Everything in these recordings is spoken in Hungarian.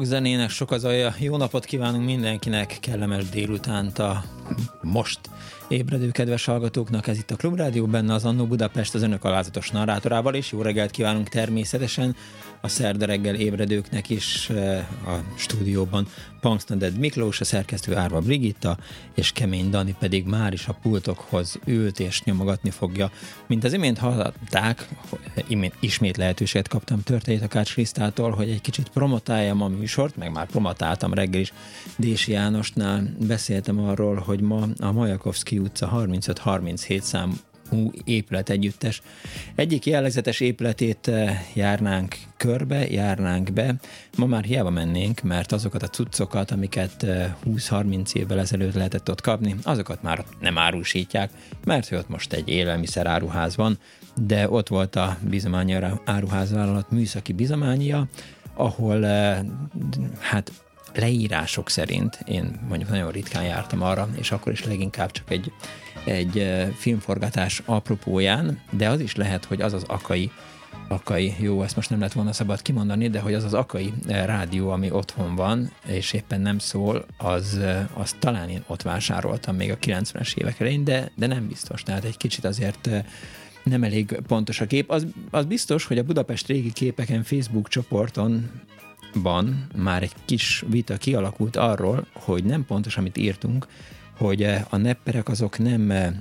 Sok sok az alja. Jó napot kívánunk mindenkinek, kellemes délutánt a most ébredő kedves hallgatóknak. Ez itt a Klubrádió, benne az Annó Budapest az önök alázatos narrátorával, és jó reggelt kívánunk természetesen a szerda reggel ébredőknek is a stúdióban Punksnoded Miklós, a szerkesztő Árva Brigitta, és Kemény Dani pedig már is a pultokhoz ült és nyomogatni fogja. Mint az imént hallották, ismét lehetőséget kaptam történet a Kács Krisztától, hogy egy kicsit promotáljam a műsort, meg már promotáltam reggel is Dési Jánosnál. Beszéltem arról, hogy ma a Majakovszki utca 35-37 szám épület együttes. Egyik jellegzetes épületét eh, járnánk körbe, járnánk be. Ma már hiába mennénk, mert azokat a cuccokat, amiket 20-30 eh, évvel ezelőtt lehetett ott kapni, azokat már nem árusítják, mert hogy ott most egy élelmiszer áruház van, de ott volt a bizományi áruházvállalat műszaki bizományia, ahol eh, hát leírások szerint, én mondjuk nagyon ritkán jártam arra, és akkor is leginkább csak egy, egy filmforgatás apropóján, de az is lehet, hogy az az akai akai, jó, ezt most nem lett volna szabad kimondani, de hogy az az akai rádió, ami otthon van, és éppen nem szól, az, az talán én ott vásároltam még a 90-es évek elején, de, de nem biztos. Tehát egy kicsit azért nem elég pontos a kép. Az, az biztos, hogy a Budapest régi képeken Facebook csoporton ban már egy kis vita kialakult arról, hogy nem pontos, amit írtunk, hogy eh, a nepperek azok nem eh,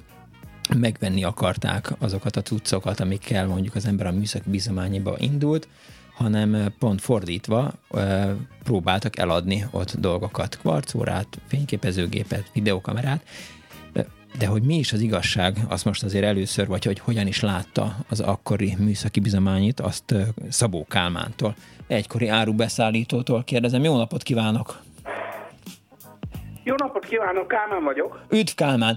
megvenni akarták azokat a cuccokat, amikkel mondjuk az ember a műszaki bizományiba indult, hanem eh, pont fordítva próbáltak eladni ott dolgokat, kvarcórát, fényképezőgépet, videokamerát, de hogy mi is az igazság, azt most azért először, vagy hogy hogyan is látta az akkori műszaki bizományit, azt Szabó Kálmántól egykori árubeszállítótól kérdezem. Jó napot kívánok! Jó napot kívánok, Kálmán vagyok. Üdv Kálmán!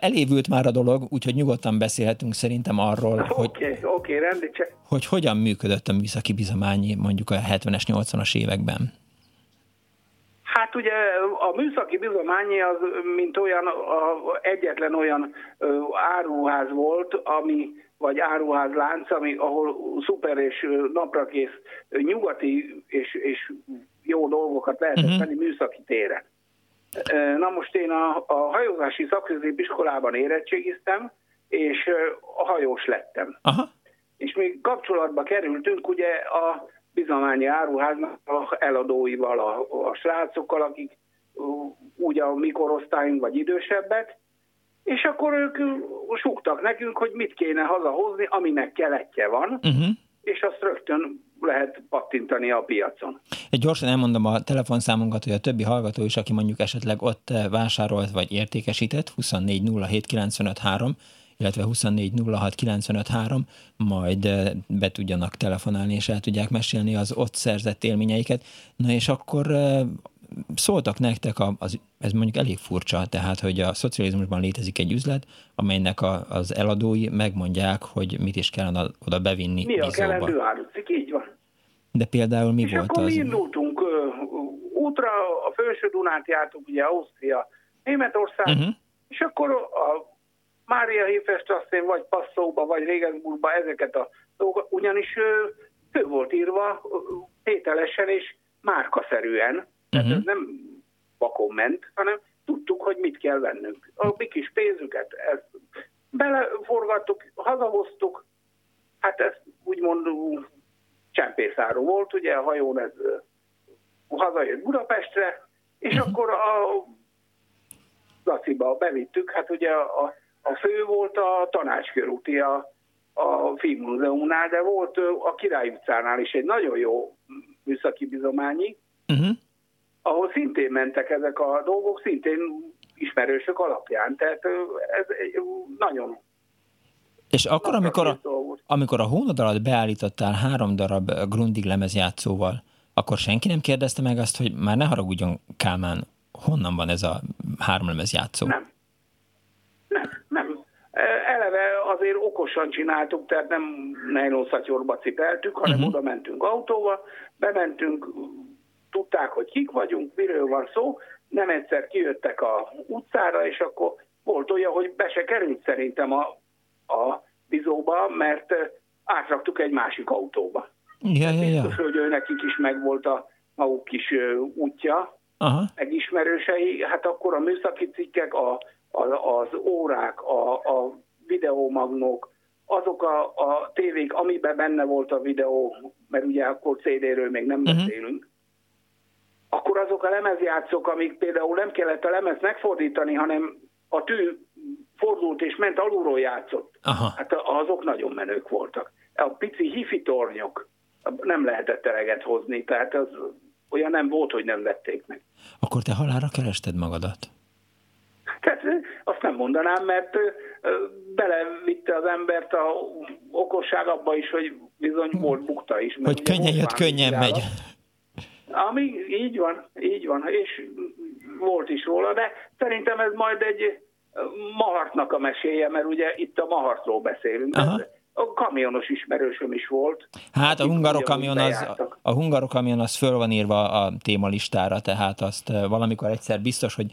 Elévült már a dolog, úgyhogy nyugodtan beszélhetünk szerintem arról, okay, hogy, okay, okay, hogy, hogy hogyan működött a műszaki bizományi mondjuk a 70-es, 80-as években. Hát ugye a műszaki bizományi az, mint olyan, a, egyetlen olyan áruház volt, ami vagy áruházlánc, ami, ahol szuper és naprakész nyugati és, és jó dolgokat lehetett uh-huh. műszaki téren. Na most én a, a hajózási szakközépiskolában érettségiztem, és a hajós lettem. Aha. És még kapcsolatba kerültünk ugye a bizományi áruháznak a eladóival, a, a srácokkal, akik úgy a mikorosztályunk vagy idősebbek, és akkor ők súgtak nekünk, hogy mit kéne hazahozni, aminek keletje van, uh-huh. és azt rögtön lehet pattintani a piacon. Egy gyorsan elmondom a telefonszámunkat, hogy a többi hallgató is, aki mondjuk esetleg ott vásárolt vagy értékesített, 2407953, illetve 2406953, majd be tudjanak telefonálni, és el tudják mesélni az ott szerzett élményeiket. Na és akkor szóltak nektek, az, ez mondjuk elég furcsa, tehát, hogy a szocializmusban létezik egy üzlet, amelynek a, az eladói megmondják, hogy mit is kellene oda bevinni Mi a kellendő árucik, így van. De például mi és volt akkor az? mi indultunk uh, útra, a Felső Dunát jártunk, ugye Ausztria, Németország, uh-huh. és akkor a Mária Hifestrasszén, vagy Passzóba, vagy Regensburgba ezeket a dolgokat, ugyanis uh, fő volt írva uh, tételesen és márkaszerűen, tehát uh-huh. ez nem vakon ment, hanem tudtuk, hogy mit kell vennünk. A mi kis pénzüket ezt beleforgattuk, hazahoztuk, hát ez úgymond csempészáru volt, ugye a hajón ez hazajött Budapestre, és uh-huh. akkor a Laciba bevittük, hát ugye a, a fő volt a tanácskörúti a, a Filmmúzeumnál, de volt a Király utcánál is egy nagyon jó műszaki bizományi, uh-huh. Ahol szintén mentek ezek a dolgok, szintén ismerősök alapján. Tehát ez nagyon és akkor, amikor a, amikor a hónod alatt beállítottál három darab Grundig lemezjátszóval, akkor senki nem kérdezte meg azt, hogy már ne haragudjon Kálmán, honnan van ez a három lemezjátszó? Nem. Nem, nem. Eleve azért okosan csináltuk, tehát nem nejlószatyorba cipeltük, hanem uh-huh. oda mentünk autóval, bementünk, tudták, hogy kik vagyunk, miről van szó, nem egyszer kijöttek a utcára, és akkor volt olyan, hogy be se került szerintem a, a bizóba, mert átraktuk egy másik autóba. Ja, ja, ja. Biztos, hogy ő nekik is megvolt a maguk kis útja, Aha. megismerősei, hát akkor a műszaki cikkek, a, a, az órák, a, a videómagnók, azok a, a tévék, amiben benne volt a videó, mert ugye akkor CD-ről még nem uh-huh. beszélünk, akkor azok a lemezjátszók, amik például nem kellett a lemez megfordítani, hanem a tű fordult és ment alulról játszott, Aha. hát azok nagyon menők voltak. A pici hifi tornyok nem lehetett eleget hozni, tehát az olyan nem volt, hogy nem vették meg. Akkor te halára kerested magadat? Tehát azt nem mondanám, mert belevitte az embert a okosság abba is, hogy bizony volt bukta is. Hogy könnyen jött, könnyen megy. Ami így van, így van, és volt is róla, de szerintem ez majd egy Mahartnak a meséje, mert ugye itt a Mahartról beszélünk. Aha. A kamionos ismerősöm is volt. Hát a hungarokamion az, a hungarokamion az föl van írva a témalistára, tehát azt valamikor egyszer biztos, hogy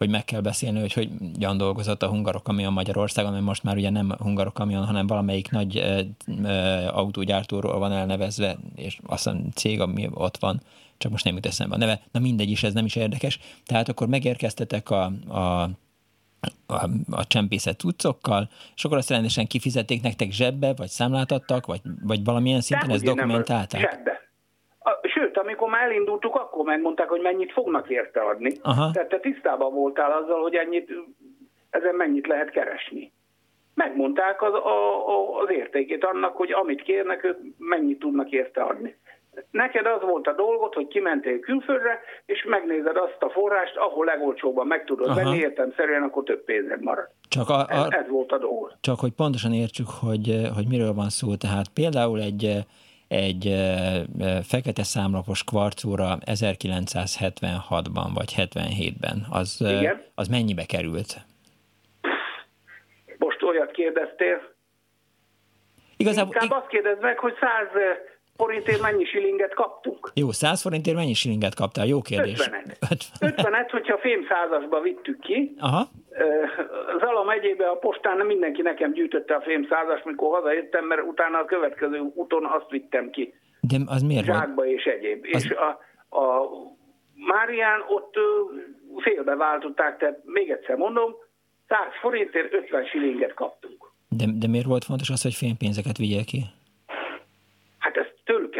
hogy meg kell beszélni, hogy hogyan dolgozott a hungarokamion Magyarországon, mert most már ugye nem hungarokamion, hanem valamelyik nagy e, e, autógyártóról van elnevezve, és azt hiszem cég, ami ott van, csak most nem jut eszembe a neve, na mindegy is, ez nem is érdekes. Tehát akkor megérkeztetek a, a a, a csempészet cuccokkal, és akkor azt rendesen kifizették nektek zsebbe, vagy számláltattak, vagy, vagy valamilyen szinten ezt dokumentálták? Zsebbe. Sőt, amikor már elindultuk, akkor megmondták, hogy mennyit fognak érte adni. Aha. Tehát te tisztában voltál azzal, hogy ennyit, ezen mennyit lehet keresni. Megmondták az, a, az értékét annak, hogy amit kérnek, ők mennyit tudnak érte adni. Neked az volt a dolgot, hogy kimentél külföldre, és megnézed azt a forrást, ahol legolcsóbban meg tudod Aha. venni, szerűen akkor több pénzed marad. Csak a, a, ez, ez volt a dolog. Csak hogy pontosan értsük, hogy, hogy miről van szó. Tehát például egy, egy fekete számlapos kvarcóra 1976-ban vagy 77-ben, az, az mennyibe került? Most olyat kérdeztél. Igazából... Inkább azt kérdezd meg, hogy 100 forintért mennyi silinget kaptunk? Jó, 100 forintért mennyi silinget kaptál? Jó kérdés. 50-et. 50 hogyha fém százasba vittük ki. Aha. Zala megyébe a postán mindenki nekem gyűjtötte a fém százas, mikor hazajöttem, mert utána a következő úton azt vittem ki. De az miért Zsákba van? és egyéb. Az... És a, a Márián ott félbe váltották, tehát még egyszer mondom, 100 forintért 50 silinget kaptunk. De, de miért volt fontos az, hogy fénypénzeket vigyél ki?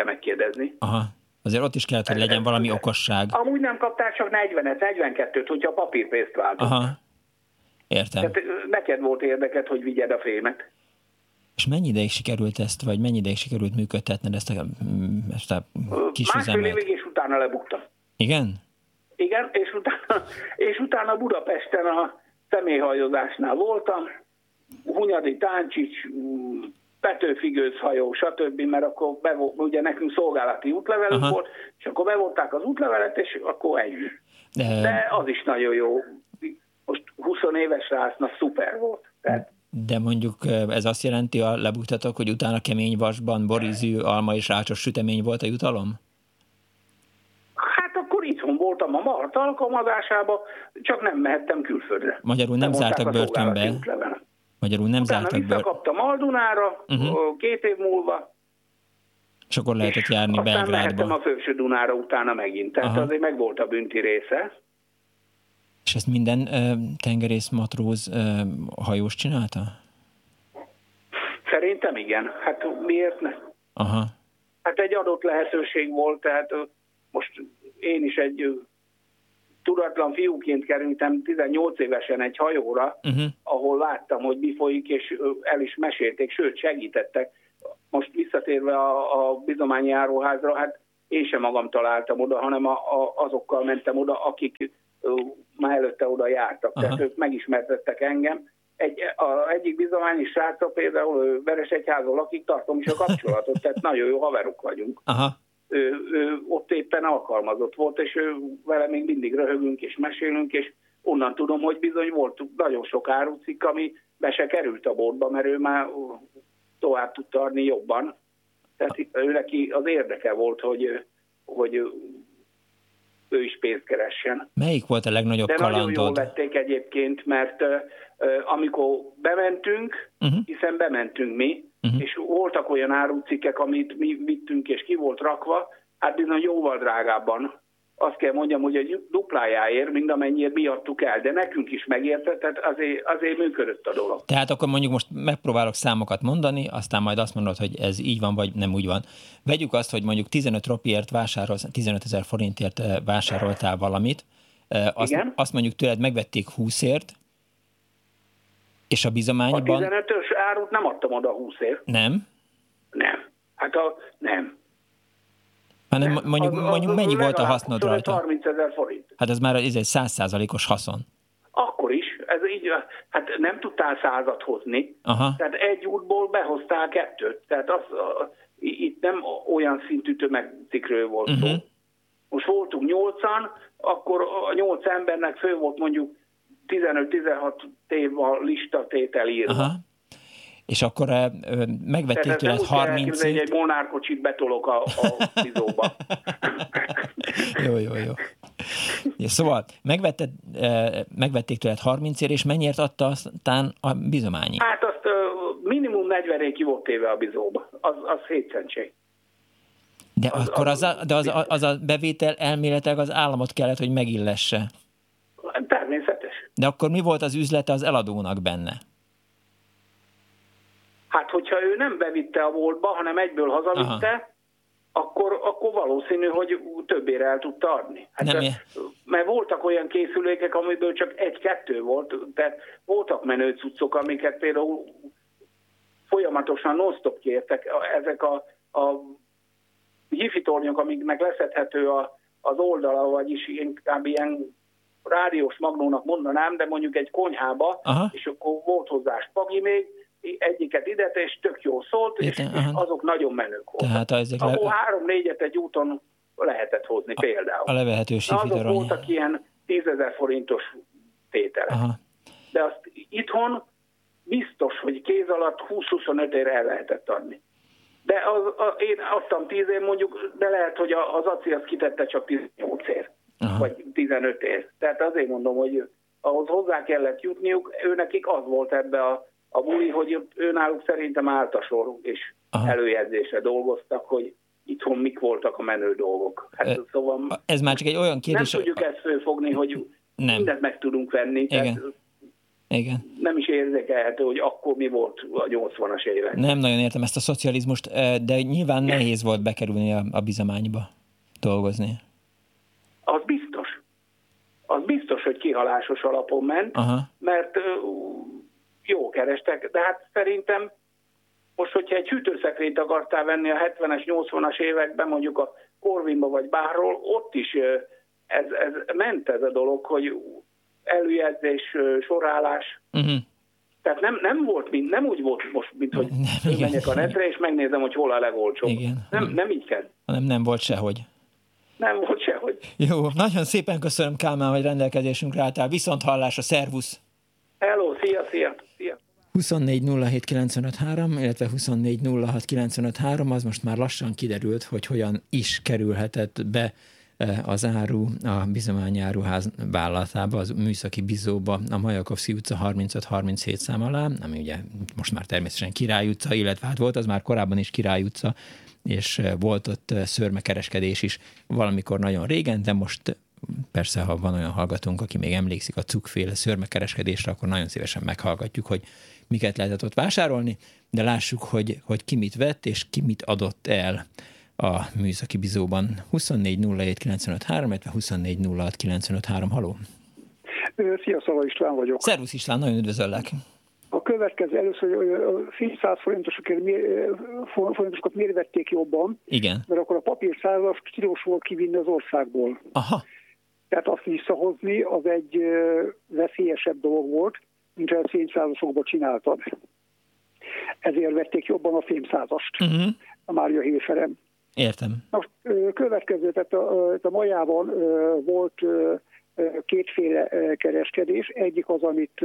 Kell megkérdezni. Aha. Azért ott is kellett, hogy legyen valami okosság. Amúgy nem kapták csak 40-et, 42-t, hogyha papírpénzt váltott. Aha. Értem. Tehát neked volt érdeket, hogy vigyed a fémet. És mennyi ideig sikerült ezt, vagy mennyi ideig sikerült működtetned ezt a, ezt a kis Másfél üzemet? évig, és utána lebuktam. Igen? Igen, és utána, és utána Budapesten a személyhajozásnál voltam, Hunyadi Táncsics, Petőfi gőzhajó, stb., mert akkor be, ugye nekünk szolgálati útlevelünk Aha. volt, és akkor bevonták az útlevelet, és akkor ennyi. De... De az is nagyon jó. Most 20 éves rásznak szuper volt. Tehát... De mondjuk ez azt jelenti, a lebuktatok, hogy utána kemény vasban borizű, alma és rácsos sütemény volt a jutalom? Hát akkor itthon voltam a Mart alkalmazásába, csak nem mehettem külföldre. Magyarul nem, nem zártak börtönbe. Magyarul nem Utána zártak be. visszakaptam Aldunára uh-huh. két év múlva. És akkor lehetett járni aztán Belgrádba. Mehettem a Főső Dunára utána megint. Tehát Aha. azért meg volt a bünti része. És ezt minden ö, tengerész, matróz ö, hajós csinálta? Szerintem igen. Hát miért ne? Aha. Hát egy adott lehetőség volt, tehát most én is egy tudatlan fiúként kerültem 18 évesen egy hajóra, uh-huh. ahol láttam, hogy mi folyik, és el is mesélték, sőt segítettek. Most visszatérve a, a bizományi áruházra, hát én sem magam találtam oda, hanem a, a, azokkal mentem oda, akik már előtte oda jártak. Aha. Tehát ők megismertettek engem. Egy, a, egyik bizományi srácra például Egyházol, lakik, tartom is a kapcsolatot, tehát nagyon jó haverok vagyunk. Aha. Ő, ő ott éppen alkalmazott volt, és ő, vele még mindig röhögünk és mesélünk, és onnan tudom, hogy bizony volt nagyon sok árucik, ami be se került a boltba, mert ő már tovább tudta adni jobban. Tehát ő neki az érdeke volt, hogy, hogy ő is pénzt keressen. Melyik volt a legnagyobb De kalandod? nagyon jól vették egyébként, mert uh, amikor bementünk, uh-huh. hiszen bementünk mi, uh-huh. és voltak olyan árucikkek, amit mi vittünk, és ki volt rakva, hát bizony jóval drágábban azt kell mondjam, hogy egy duplájáért, mint amennyire mi adtuk el, de nekünk is megérte, tehát azért, azért működött a dolog. Tehát akkor mondjuk most megpróbálok számokat mondani, aztán majd azt mondod, hogy ez így van, vagy nem úgy van. Vegyük azt, hogy mondjuk 15 ropiért vásárolsz, 15 ezer forintért eh, vásároltál valamit, eh, azt, Igen? azt mondjuk tőled megvették 20ért, és a bizományban... A 15-ös árut nem adtam oda 20ért. Nem? Nem. Hát a, nem. Hanem mondjuk, az, mondjuk mennyi volt a hasznod rajta? 30 ezer forint. Hát ez már ez egy százszázalékos haszon. Akkor is. Ez így, hát nem tudtál százat hozni. Aha. Tehát egy útból behoztál kettőt. Tehát az, itt nem olyan szintű tömegcikről volt uh-huh. szó. Mhm. Most voltunk nyolcan, akkor a nyolc embernek fő volt mondjuk 15-16 év a listatétel írva. Aha és akkor megvették tőled 30 egy egy monárkocsit betolok a, a bizóba. jó, jó, jó. Ja, szóval megvetted, megvették tőled 30 ér, és mennyiért adta aztán a bizományi? Hát azt minimum 40 ki volt téve a bizóba. Az, az 7 centség. De az, akkor az, a, de az, az a bevétel elméletileg az államot kellett, hogy megillesse. De akkor mi volt az üzlete az eladónak benne? Hát, hogyha ő nem bevitte a voltba, hanem egyből hazavitte, akkor, akkor valószínű, hogy többére el tudta adni. Hát nem mert voltak olyan készülékek, amiből csak egy-kettő volt, tehát voltak menő cuccok, amiket például folyamatosan non-stop kértek. Ezek a, a hifi tornyok, amiknek leszedhető a, az oldala, vagyis inkább ilyen rádiós magnónak mondanám, de mondjuk egy konyhába, Aha. és akkor volt hozzá spagi még, egyiket ide, és tök jó szólt, és, és azok nagyon menők voltak. Tehát ezek Ahol le... három-négyet egy úton lehetett hozni a, például. A levehető Azok voltak ilyen tízezer forintos tételek. Aha. De azt itthon biztos, hogy kéz alatt 20-25 ér el lehetett adni. De az, a, én adtam 10 ér mondjuk, de lehet, hogy az ACI azt kitette csak 18 ér, Aha. vagy 15 ér. Tehát azért mondom, hogy ahhoz hozzá kellett jutniuk, ő nekik az volt ebbe a a buli, hogy náluk szerintem állt a sor, és Aha. előjegyzésre dolgoztak, hogy itthon mik voltak a menő dolgok. Hát, e, szóval ez már csak egy olyan kérdés... Nem tudjuk ezt fölfogni, hogy nem. mindent meg tudunk venni. Igen. Tehát igen. Nem is érzékelhető, hogy akkor mi volt a 80-as évek. Nem nagyon értem ezt a szocializmust, de nyilván nehéz volt bekerülni a, a bizományba dolgozni. Az biztos. Az biztos, hogy kihalásos alapon ment, Aha. mert jó kerestek, de hát szerintem most, hogyha egy hűtőszekrényt akartál venni a 70-es, 80-as években, mondjuk a Corvinba vagy bárról, ott is ez, ez ment ez a dolog, hogy előjegyzés, sorálás. Uh-huh. Tehát nem, nem volt, mint, nem úgy volt most, mint hogy nem, igen, menjek a netre, és megnézem, hogy hol a legolcsóbb. Igen. Nem, nem így kell. Nem, nem volt sehogy. Nem volt sehogy. Jó, nagyon szépen köszönöm Kálmán, hogy rendelkezésünkre álltál. Viszont hallásra, szervusz! Hello, szia, szia! 24 illetve 24 az most már lassan kiderült, hogy hogyan is kerülhetett be e, az áru a bizományáruház vállalatába, az műszaki bizóba, a Majakovszki utca 35-37 szám alá, ami ugye most már természetesen Király utca, illetve hát volt az már korábban is Király utca, és volt ott szörmekereskedés is valamikor nagyon régen, de most persze, ha van olyan hallgatónk, aki még emlékszik a cukféle szörmekereskedésre, akkor nagyon szívesen meghallgatjuk, hogy miket lehetett ott vásárolni, de lássuk, hogy, hogy ki mit vett és ki mit adott el a műszaki bizóban. 24 07 95 3, 24 06 95 3. Haló! Szia, Szava István vagyok. Szervusz István, nagyon üdvözöllek. A következő először, hogy a 400 forintosokért forintosokat miért vették jobban? Igen. Mert akkor a papír százas tilos volt kivinni az országból. Aha. Tehát azt visszahozni, az egy veszélyesebb dolog volt, mint a fényszázasokból csináltad. Ezért vették jobban a fémszázast, uh-huh. a Mária Héferem. Értem. Most következő, tehát a, a majában volt kétféle kereskedés. Egyik az, amit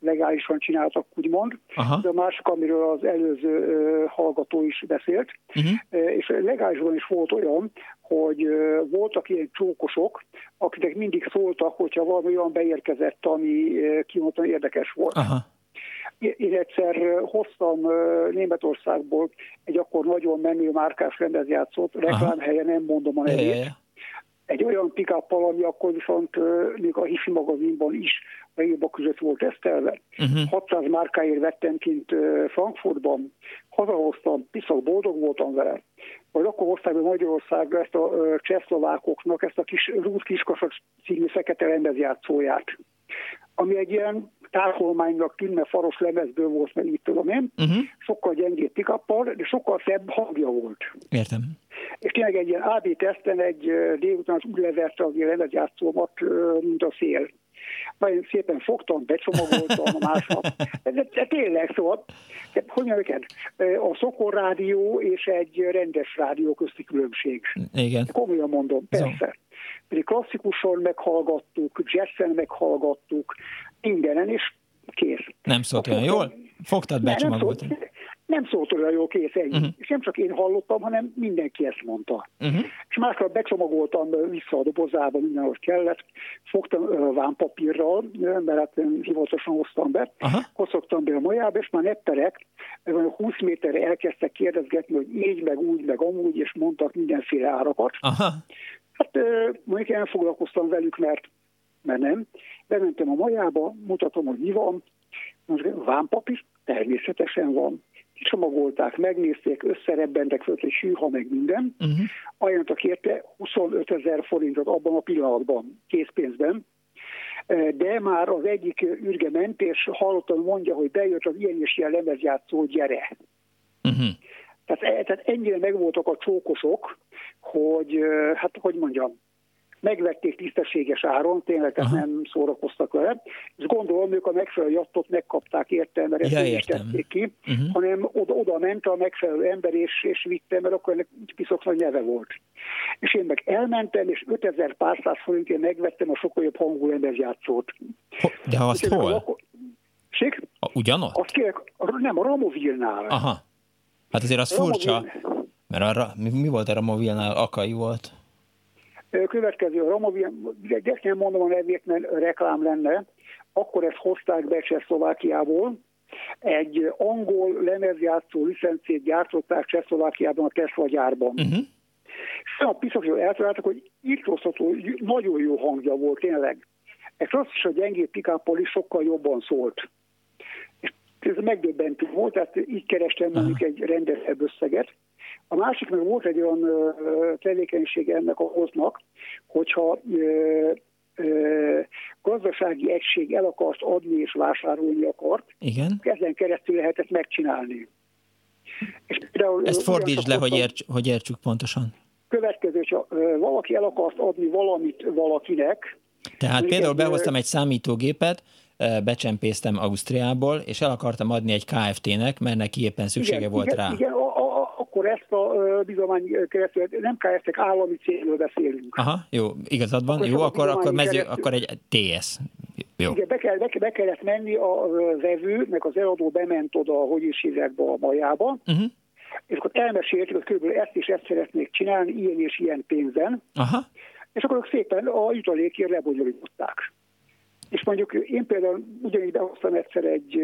legálisan csináltak, úgymond, Aha. de a másik, amiről az előző hallgató is beszélt. Uh-huh. És legálisan is volt olyan, hogy voltak ilyen csókosok, akiknek mindig szóltak, hogyha valami olyan beérkezett, ami kimondottan érdekes volt. Aha. Én egyszer hoztam Németországból egy akkor nagyon menő márkás rendezjátszót, reklámhelye nem mondom a nevét, egy olyan pikappal, ami akkor viszont még a hifi magazinban is a jobbak között volt esztelve. Uh-huh. 600 márkáért vettem kint Frankfurtban, hazahoztam, piszak boldog voltam vele. Vagy akkor hozták be Magyarországra ezt a csehszlovákoknak, ezt a kis Rút Kiskasak című fekete rendezjátszóját, ami egy ilyen tárholmánynak tűnne faros lemezből volt, meg itt tudom én, uh-huh. sokkal gyengébb pikappal, de sokkal szebb hangja volt. Értem. És tényleg egy ilyen AB teszten egy délután az úgy leverte az én játszómat, mint a szél. Nagyon szépen fogtam, becsomagoltam a másnap. De, de, de tényleg, szóval, de, hogy mondjam a Szokor rádió és egy rendes rádió közti különbség. Igen. Komolyan mondom, persze. Pedig klasszikusan meghallgattuk, jazzen meghallgattuk, mindenen, és kész. Nem szólt olyan jól? Fogtad, becsomagoltad? Nem, szólt olyan jól, kész ennyi. Uh-huh. És nem csak én hallottam, hanem mindenki ezt mondta. Uh-huh. És másnap becsomagoltam vissza a dobozába, minden, ahogy kellett. Fogtam vámpapírral, mert hát hivatalosan hoztam be. Uh-huh. Koszogtam be a majába, és már netterek, 20 méterre elkezdtek kérdezgetni, hogy így, meg úgy, meg amúgy, és mondtak mindenféle árakat. Uh-huh. Hát mondjuk én foglalkoztam velük, mert, mert nem. Bementem a majába, mutatom, hogy mi van. Most vámpapír természetesen van. Kicsomagolták, megnézték, összerebbentek föl, hogy sűha meg minden. Uh-huh. Ajánlottak érte 25 ezer forintot abban a pillanatban, készpénzben. De már az egyik ürge ment, és hallottam, mondja, hogy bejött az ilyen és ilyen lemezjátszó, gyere. Uh-huh. Tehát, e, tehát ennyire megvoltak a csókosok, hogy, hát hogy mondjam, megvették tisztességes áron, tényleg tehát nem szórakoztak vele, és gondolom, ők a megfelelő jattot megkapták érte, mert ezt ja, is tették ki, uh-huh. hanem oda, oda ment a megfelelő ember, és, és vitte, mert akkor ennek piszok nagy nyelve volt. És én meg elmentem, és 5000 pár száz forintért megvettem a sokkal jobb hangú emberjátszót. De azt és hol? Akkor... Ség? Ugyanott? Azt kérek, nem, a Ramovilnál. Aha. Hát azért az furcsa, mert arra, mi, mi volt a Ramovilnál? Akai volt. Következő a de nem mondom a nevét, mert reklám lenne, akkor ezt hozták be Csehszlovákiából, egy angol lemezjátszó licencét gyártották Csehszlovákiában a Tesla gyárban. Uh-huh. És a piszakról eltaláltak, hogy írtóztató, nagyon jó hangja volt tényleg. Ez az is a gyengébb pikáppal is sokkal jobban szólt. És ez megdöbbentő volt, tehát így kerestem mondjuk egy rendesebb összeget. A másik meg volt egy olyan tevékenység ennek a hoznak, hogyha gazdasági egység el akart adni és vásárolni akart, Igen. ezen keresztül lehetett megcsinálni. És például, Ezt fordítsd le, hogy, érts, hogy értsük pontosan. Következő, ha valaki el akart adni valamit valakinek. Tehát például behoztam egy számítógépet, becsempésztem Ausztriából, és el akartam adni egy KFT-nek, mert neki éppen szüksége igen, volt igen, rá. Igen, ezt a bizomány keresztül, nem KFT, állami cégről beszélünk. Aha, jó, igazad van, akkor jó, akkor, akkor, mező, keresztül, akkor egy TS. Jó. Igen, be, kell, be, be kellett menni a vevő, meg az eladó bement oda, hogy is hívják be a majába, uh-huh. és akkor elmeséltük, hogy körülbelül ezt is ezt szeretnék csinálni, ilyen és ilyen pénzen, Aha. és akkor szépen a jutalékért lebonyolították. És mondjuk én például ugyanígy behoztam egyszer egy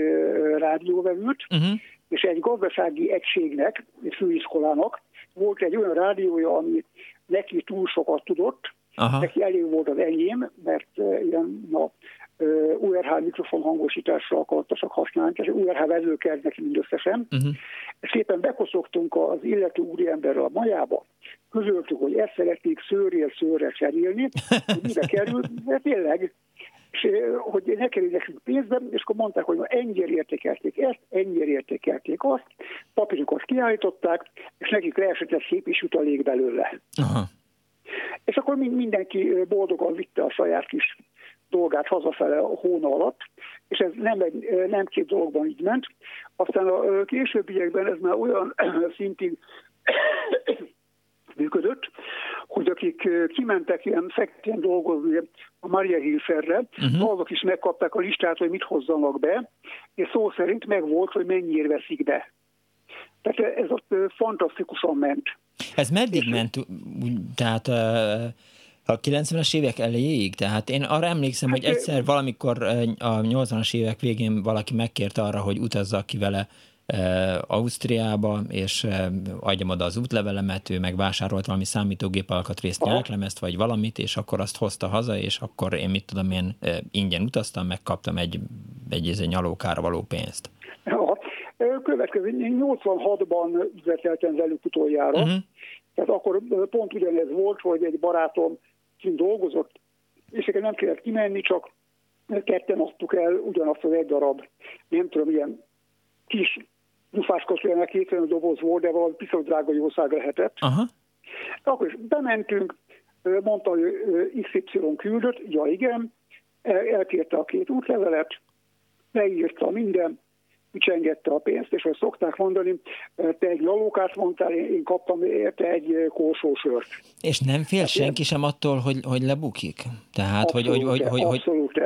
rádióvevőt, uh-huh és egy gazdasági egységnek, egy főiskolának volt egy olyan rádiója, ami neki túl sokat tudott, Aha. neki elég volt az enyém, mert ilyen na, URH mikrofon hangosításra akarta csak használni, és URH vezőkert neki mindösszesen. Uh-huh. Szépen bekoszogtunk az illető úriemberrel a majába, közöltük, hogy ezt szeretnék szőrél szőrre cserélni, hogy mibe kerül, mert tényleg, és hogy ne kerül nekünk pénzbe, és akkor mondták, hogy ennyire értékelték ezt, ennyire értékelték azt, papírokat kiállították, és nekik leesett egy szép is jutalék belőle. Aha. És akkor mindenki boldogan vitte a saját kis dolgát hazafele a hóna alatt, és ez nem, egy, nem két dologban így ment. Aztán a későbbiekben ez már olyan szintig működött, hogy akik kimentek ilyen feketén dolgozni a Maria Hilferre, uh-huh. azok is megkapták a listát, hogy mit hozzanak be, és szó szerint meg volt, hogy mennyire veszik be. Tehát ez ott fantasztikusan ment. Ez meddig és ment? Tehát a 90-es évek elejéig? Tehát én arra emlékszem, hát, hogy egyszer valamikor a 80-as évek végén valaki megkérte arra, hogy utazzak ki vele Ausztriába, és adjam oda az útlevelemet, ő meg vásárolt valami számítógép alkatrészt, nyelklemezt, vagy valamit, és akkor azt hozta haza, és akkor én mit tudom, én ingyen utaztam, megkaptam egy, egy, egy nyalókára való pénzt. Következő, 86-ban üzleteltem velük utoljára, uh-huh. tehát akkor pont ugyanez volt, hogy egy barátom kint dolgozott, és nem kellett kimenni, csak ketten adtuk el ugyanazt az egy darab, nem tudom, ilyen kis dufáskoslének kétszerű doboz volt, de valami piszok drága jószág lehetett. Aha. Akkor is bementünk, mondta, hogy XY küldött, ja igen, elkérte a két útlevelet, leírta minden, ücsengette a pénzt, és azt szokták mondani, te egy lalókát mondtál, én kaptam érte egy korsósört. És nem fél hát senki sem attól, hogy, hogy lebukik? Tehát, abszolút, hogy, hogy, hogy, hogy, abszolút.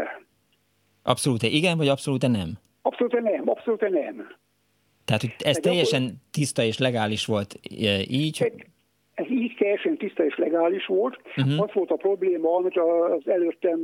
Abszolút igen, vagy abszolút nem? Abszolút nem, abszolút nem. Tehát, hogy ez teljesen tiszta és legális volt e, így? Ez, így teljesen tiszta és legális volt. Uh-huh. Az volt a probléma, amit az előttem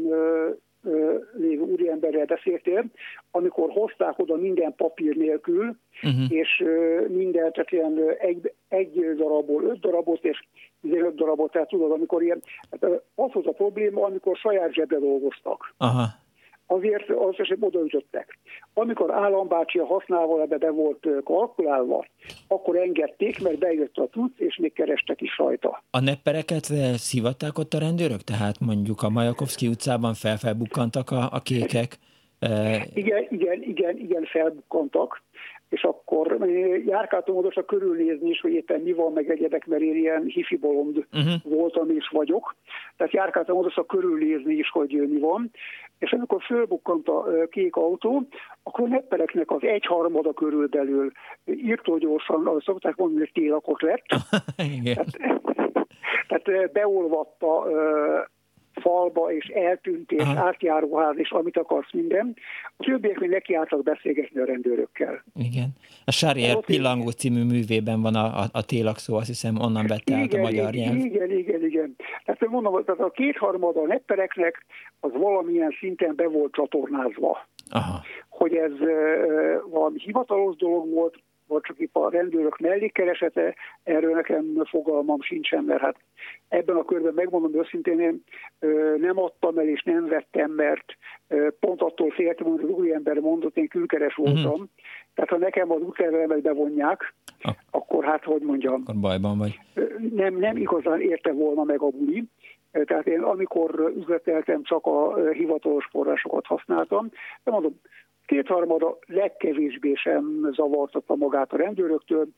lévő úriemberrel beszéltél, amikor hozták oda minden papír nélkül, uh-huh. és minden, tehát ilyen egy, egy darabból öt darabot, és öt darabot, tehát tudod, amikor ilyen, hát az volt a probléma, amikor saját zsebre dolgoztak. Aha azért az esetben odaütöttek. Amikor állambácsi a használva ebbe be volt kalkulálva, akkor engedték, mert bejött a tudsz, és még kerestek is rajta. A neppereket szivatták ott a rendőrök? Tehát mondjuk a Majakovszki utcában felfelbukkantak a, a kékek? Igen, igen, igen, igen, felbukkantak és akkor járkáltam oda körülnézni is, hogy éppen mi van, meg egyedek, mert én ilyen hifi bolond uh-huh. voltam és vagyok. Tehát járkáltam oda körülnézni is, hogy mi van. És amikor fölbukkant a kék autó, akkor neppereknek az egyharmada körülbelül írtó gyorsan, szokták mondani, hogy télakot lett. tehát, tehát beolvatta falba, és eltűnt, és Aha. átjáróház, és amit akarsz minden. A többiek még nekiálltak beszélgetni a rendőrökkel. Igen. A Sarrier Pillangó című művében van a, a, a télak szó, azt hiszem onnan vette át a magyar nyelv. Igen, igen, igen. Tehát mondom, tehát a kétharmada a neppereknek az valamilyen szinten be volt csatornázva. Aha. Hogy ez valami hivatalos dolog volt, vagy csak itt a rendőrök mellékeresete, erről nekem fogalmam sincsen, mert hát ebben a körben megmondom őszintén, én nem adtam el és nem vettem, mert pont attól féltem, hogy az úriember mondott, én külkeres mhm. voltam. Uh-huh. Tehát ha nekem az útlevelemet bevonják, ah. akkor hát, hogy mondjam. Akkor bajban vagy. Nem, nem igazán érte volna meg a buli. Tehát én amikor üzleteltem, csak a hivatalos forrásokat használtam. De mondom, kétharmada legkevésbé sem zavartatta magát a rendőröktől,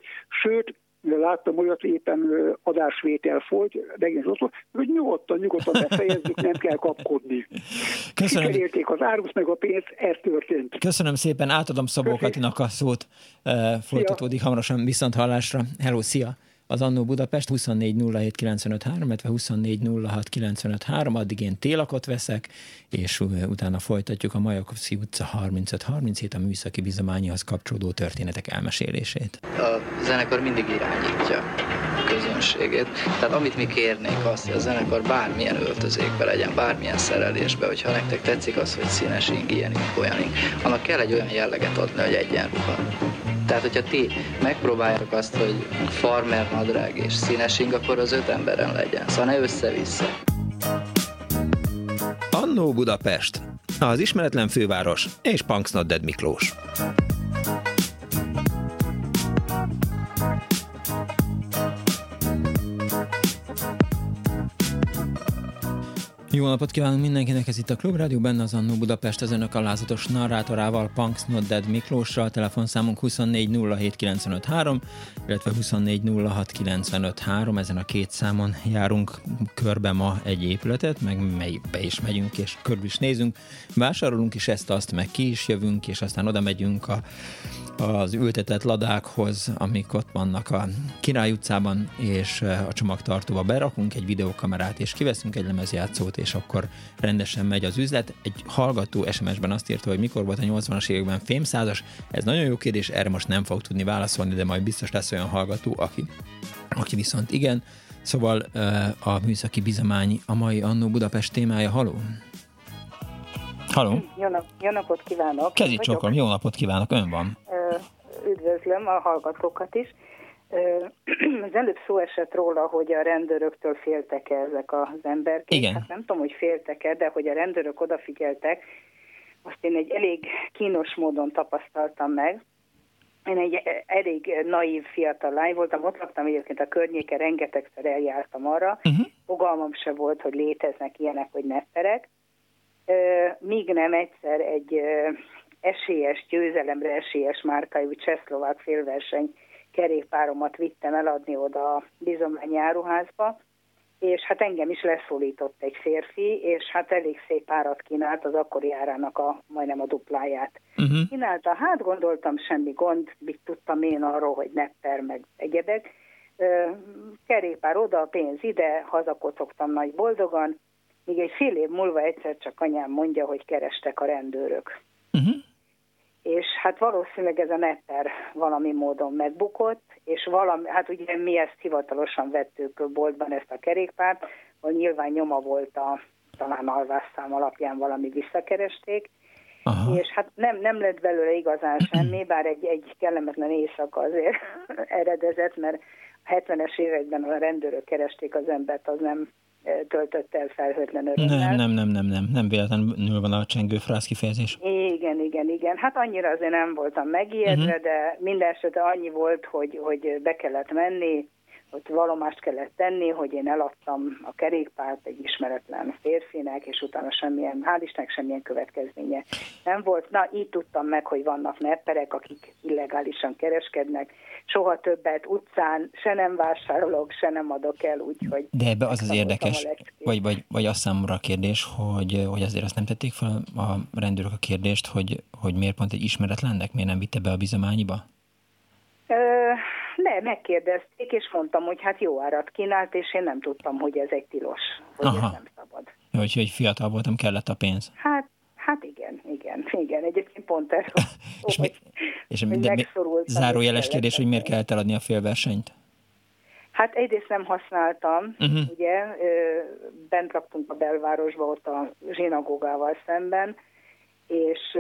sőt, láttam olyat, éppen adásvétel folyt, megint ott hogy nyugodtan, nyugodtan befejezzük, nem kell kapkodni. Köszönöm. Sikerélték az árus meg a pénzt, ez történt. Köszönöm szépen, átadom Szabó Katinak a szót, folytatódik hamarosan viszont hallásra. Hello, szia! Az Annó Budapest 24 07 illetve 24 addig én télakot veszek, és utána folytatjuk a Majakovszki utca 35-37 a műszaki bizományihoz kapcsolódó történetek elmesélését. A zenekar mindig irányítja a közönségét. Tehát amit mi kérnénk azt, hogy a zenekar bármilyen öltözékbe legyen, bármilyen szerelésbe, hogyha nektek tetszik az, hogy színes ing, ilyen ing, olyan ing, annak kell egy olyan jelleget adni, hogy egyenruha. Tehát, hogyha ti megpróbáljátok azt, hogy farmer nadrág és színes ing, akkor az öt emberen legyen. Szóval ne össze-vissza. Annó Budapest, az ismeretlen főváros és Punks Not Dead Miklós. Jó napot kívánunk mindenkinek, ez itt a Klubrádió, benne az Annó Budapest, az önök alázatos narrátorával, Punks Not Dead Miklóssal, telefonszámunk 2407953, illetve 2406953, ezen a két számon járunk körbe ma egy épületet, meg be is megyünk, és körül is nézünk, vásárolunk is ezt, azt, meg ki is jövünk, és aztán oda megyünk a az ültetett ladákhoz, amik ott vannak a Király utcában, és a csomagtartóba berakunk egy videókamerát, és kiveszünk egy lemezjátszót, és akkor rendesen megy az üzlet. Egy hallgató SMS-ben azt írta, hogy mikor volt a 80-as években fémszázas. Ez nagyon jó kérdés, erre most nem fog tudni válaszolni, de majd biztos lesz olyan hallgató, aki, aki viszont igen. Szóval a műszaki bizomány a mai Annó Budapest témája. Haló! Haló! Jó, nap, jó napot kívánok! Kezit csokom, jó napot kívánok, ön van. Üdvözlöm a hallgatókat is. Az előbb szó esett róla, hogy a rendőröktől féltek-e ezek az emberek. Igen. Hát nem tudom, hogy féltek-e, de hogy a rendőrök odafigyeltek, azt én egy elég kínos módon tapasztaltam meg. Én egy elég naív fiatal lány voltam, ott laktam egyébként a környéken, rengetegszer eljártam arra, uh-huh. fogalmam se volt, hogy léteznek ilyenek, hogy netterek. Míg nem egyszer egy esélyes, győzelemre esélyes márkájú csehszlovák félverseny kerékpáromat vittem eladni oda a bizományi áruházba, és hát engem is leszólított egy férfi, és hát elég szép árat kínált, az akkori árának a majdnem a dupláját. Uh-huh. Kínálta, hát gondoltam semmi gond, mit tudtam én arról, hogy nepper meg egyebek. Kerékpár oda, a pénz ide, hazakocogtam nagy boldogan, míg egy fél év múlva egyszer csak anyám mondja, hogy kerestek a rendőrök. Uh-huh és hát valószínűleg ez a netter valami módon megbukott, és valami, hát ugye mi ezt hivatalosan vettük boltban ezt a kerékpárt, hogy nyilván nyoma volt a talán alvásszám alapján valami visszakeresték, Aha. és hát nem, nem lett belőle igazán semmi, bár egy, egy kellemetlen éjszaka azért eredezett, mert a 70-es években a rendőrök keresték az embert, az nem töltött el felhőtlen örömmel. Nem, nem, nem, nem, nem, nem véletlenül van a csengő frász kifejezés. Igen, igen, igen. Hát annyira azért nem voltam megijedve, uh-huh. de minden esetre annyi volt, hogy, hogy be kellett menni, ott valomást kellett tenni, hogy én eladtam a kerékpárt egy ismeretlen férfinek, és utána semmilyen, hál' Istennek semmilyen következménye nem volt. Na, így tudtam meg, hogy vannak nepperek, akik illegálisan kereskednek, soha többet utcán se nem vásárolok, se nem adok el, úgyhogy... De ebbe az az érdekes, vagy, vagy, vagy azt számomra a kérdés, hogy, hogy azért azt nem tették fel a rendőrök a kérdést, hogy, hogy miért pont egy ismeretlennek, miért nem vitte be a bizományiba? Ö, ne, megkérdezték, és mondtam, hogy hát jó árat kínált, és én nem tudtam, hogy ez egy tilos, hogy Aha. ez nem szabad. Jó, hogy fiatal voltam, kellett a pénz. Hát Hát igen, igen, igen. Egyébként pont ez. és mi, és de zárójeles kérdés, hogy miért kellett eladni a félversenyt? Hát egyrészt nem használtam, uh-huh. ugye, bent laktunk a belvárosba, ott a zsinagógával szemben, és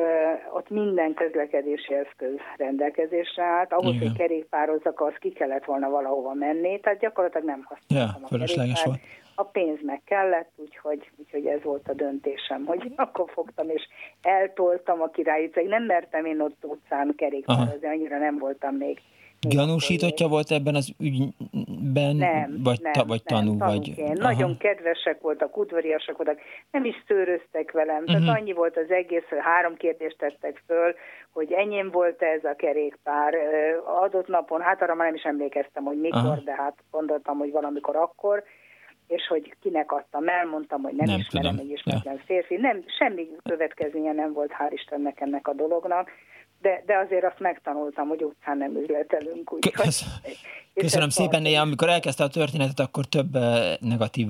ott minden közlekedési eszköz rendelkezésre állt. Ahhoz, Igen. hogy kerékpározzak, az ki kellett volna valahova menni, tehát gyakorlatilag nem használtam ja, a kerékpárt. Volt a pénz meg kellett, úgyhogy, úgyhogy ez volt a döntésem, hogy akkor fogtam és eltoltam a király utcáig. Nem mertem én ott utcán kerékpározni, annyira nem voltam még. Gyanúsítottja volt ebben az ügyben, nem, vagy, nem, ta, vagy nem, tanú? Vagy... Nagyon kedvesek voltak, udvariasak voltak, nem is szőröztek velem. Uh-huh. Tehát mhm. annyi volt az egész, hogy három kérdést tettek föl, hogy enyém volt -e ez a kerékpár. Adott napon, hát arra már nem is emlékeztem, hogy mikor, Aha. de hát gondoltam, hogy valamikor akkor és hogy kinek adtam el, mondtam, hogy nem, nem ismerem tudom. egy ismeretlen ja. férfi. Nem, semmi következménye nem volt, hál' Istennek ennek a dolognak, de, de azért azt megtanultam, hogy utcán nem üzletelünk. Úgy, Köszönöm, Köszönöm szépen, Néha, amikor elkezdte a történetet, akkor több negatív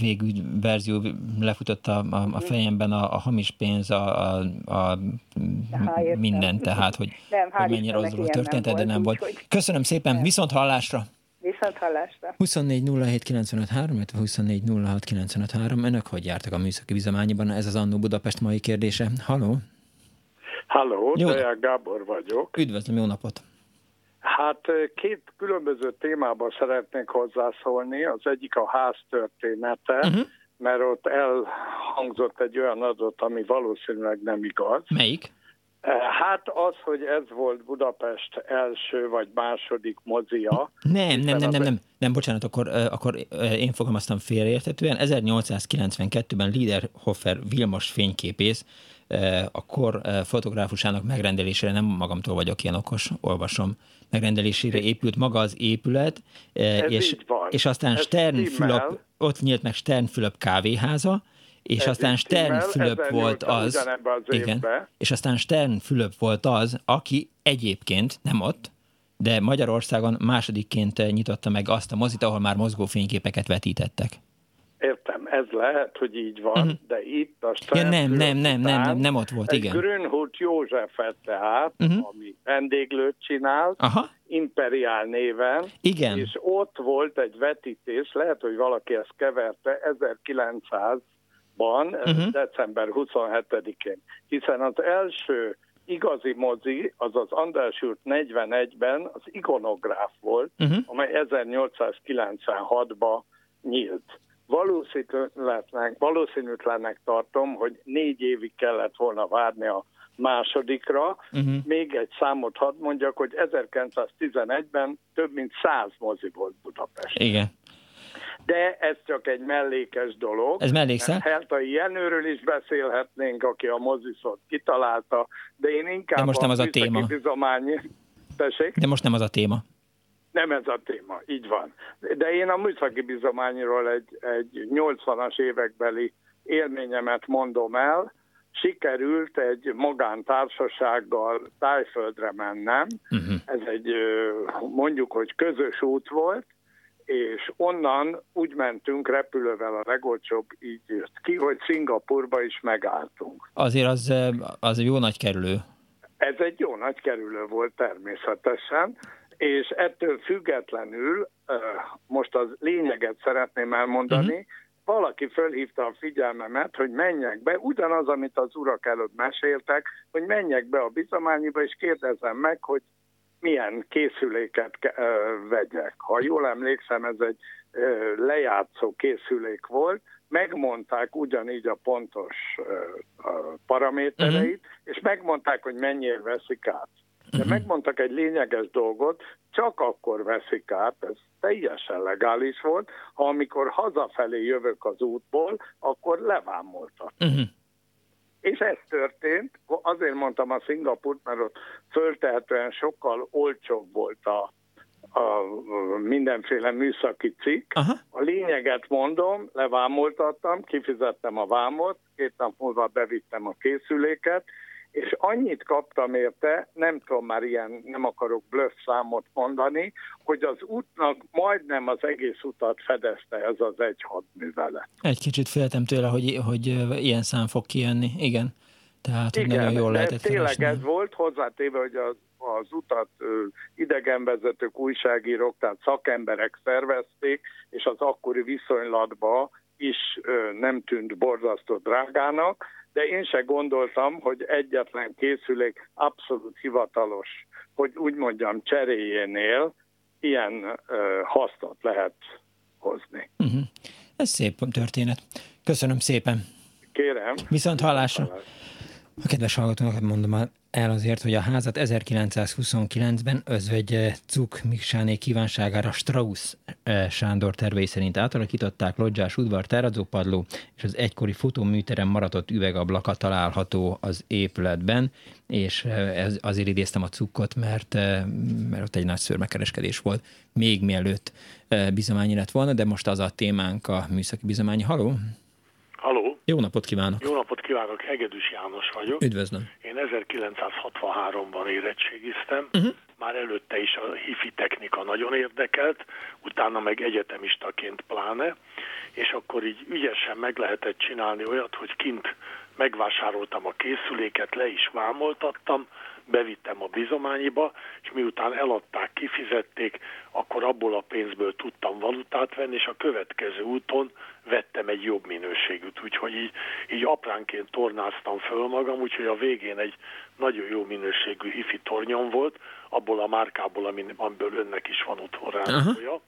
végű verzió lefutott a, a, a mhm. fejemben, a, a hamis pénz, a, a, a minden, tehát, hogy, nem, hogy mennyire rossz volt történet, de nem volt. volt. Köszönöm szépen, nem. viszont hallásra! Viszont hallásra. 24 07 953, illetve 24 06 953. Önök hogy jártak a műszaki bizományiban? Ez az Annó Budapest mai kérdése. Halló? Halló, Deják Gábor vagyok. Üdvözlöm, jó napot! Hát két különböző témában szeretnék hozzászólni. Az egyik a ház története. Uh-huh. mert ott elhangzott egy olyan adat, ami valószínűleg nem igaz. Melyik? Hát az, hogy ez volt Budapest első vagy második mozia. Nem, nem, nem, nem, nem, nem, bocsánat, akkor, akkor én fogalmaztam félreértetően. 1892-ben Liederhofer Vilmos fényképész a kor fotográfusának megrendelésére, nem magamtól vagyok ilyen okos, olvasom, megrendelésére épült maga az épület, Ez és, és aztán Stern Fülöp, ott nyílt meg Stern Fülöp kávéháza, és aztán Stern Fülöp volt az, az igen, és aztán Stern Fülöp volt az, aki egyébként nem ott, de Magyarországon másodikként nyitotta meg azt a mozit, ahol már mozgó fényképeket vetítettek. Értem, ez lehet, hogy így van, uh-huh. de itt a Stern ja, nem, nem, nem, nem, nem, nem ott volt, igen. Grünhut Józsefet tehát, uh-huh. ami vendéglőt csinált, Aha. Imperiál néven, igen. és ott volt egy vetítés, lehet, hogy valaki ezt keverte, 1900 ban, uh-huh. december 27-én, hiszen az első igazi mozi, az az András út 41-ben az ikonográf volt, uh-huh. amely 1896-ban nyílt. Valószínűtlennek, valószínűtlennek tartom, hogy négy évig kellett volna várni a másodikra. Uh-huh. Még egy számot hadd mondjak, hogy 1911-ben több mint száz mozi volt Budapest. Igen de ez csak egy mellékes dolog. Ez mellékszer? Heltai Jenőről is beszélhetnénk, aki a moziszot kitalálta, de én inkább de most nem az a, téma. Bizomány... Tessék? De most nem az a téma. Nem ez a téma, így van. De én a műszaki bizományról egy, egy 80-as évekbeli élményemet mondom el. Sikerült egy magántársasággal tájföldre mennem. Uh-huh. Ez egy mondjuk, hogy közös út volt, és onnan úgy mentünk repülővel a legolcsóbb, így jött ki, hogy Szingapurba is megálltunk. Azért az, az egy jó nagy kerülő. Ez egy jó nagy kerülő volt természetesen, és ettől függetlenül, most az lényeget szeretném elmondani, uh-huh. valaki fölhívta a figyelmemet, hogy menjek be, ugyanaz, amit az urak előtt meséltek, hogy menjek be a bizományiba, és kérdezem meg, hogy milyen készüléket vegyek. Ha jól emlékszem, ez egy lejátszó készülék volt, megmondták ugyanígy a pontos paramétereit, uh-huh. és megmondták, hogy mennyire veszik át. De uh-huh. megmondtak egy lényeges dolgot, csak akkor veszik át, ez teljesen legális volt, ha amikor hazafelé jövök az útból, akkor levámoltak. Uh-huh. És ez történt, azért mondtam a Szingapurt, mert ott föltehetően sokkal olcsóbb volt a, a mindenféle műszaki cikk. Aha. A lényeget mondom, levámoltattam, kifizettem a vámot, két nap múlva bevittem a készüléket, és annyit kaptam érte, nem tudom már ilyen, nem akarok bluff számot mondani, hogy az útnak majdnem az egész utat fedezte ez az egy hadművelet. Egy kicsit féltem tőle, hogy, hogy ilyen szám fog kijönni, igen. Tehát igen, nagyon jól lehetett tényleg felesni. ez volt, hozzátéve, hogy az, az utat idegenvezetők, újságírók, tehát szakemberek szervezték, és az akkori viszonylatban is nem tűnt borzasztó drágának, de én se gondoltam, hogy egyetlen készülék abszolút hivatalos, hogy úgy mondjam cseréjénél ilyen uh, hasznot lehet hozni. Uh-huh. Ez szép történet. Köszönöm szépen. Kérem. Viszont hallásra. A kedves hallgatónak mondom el azért, hogy a házat 1929-ben özvegy eh, Cuk Miksáné kívánságára Strauss eh, Sándor tervei szerint átalakították lodzsás udvar, teradzópadló és az egykori futóműterem maratott üvegablaka található az épületben, és eh, ez, azért idéztem a Cukkot, mert, mert ott egy nagy szörmekereskedés volt, még mielőtt bizományi lett volna, de most az a témánk a műszaki bizományi. Haló? Haló! Jó napot kívánok! Jó napot kívánok, Hegedűs János vagyok. Üdvözlöm! Én 1963-ban érettségiztem, uh-huh. már előtte is a hifi technika nagyon érdekelt, utána meg egyetemistaként pláne, és akkor így ügyesen meg lehetett csinálni olyat, hogy kint megvásároltam a készüléket, le is vámoltattam, bevittem a bizományiba, és miután eladták, kifizették, akkor abból a pénzből tudtam valutát venni, és a következő úton vettem egy jobb minőségűt. Úgyhogy így, így apránként tornáztam föl magam, úgyhogy a végén egy nagyon jó minőségű hifi tornyom volt, abból a márkából, amiből önnek is van otthon rádiója.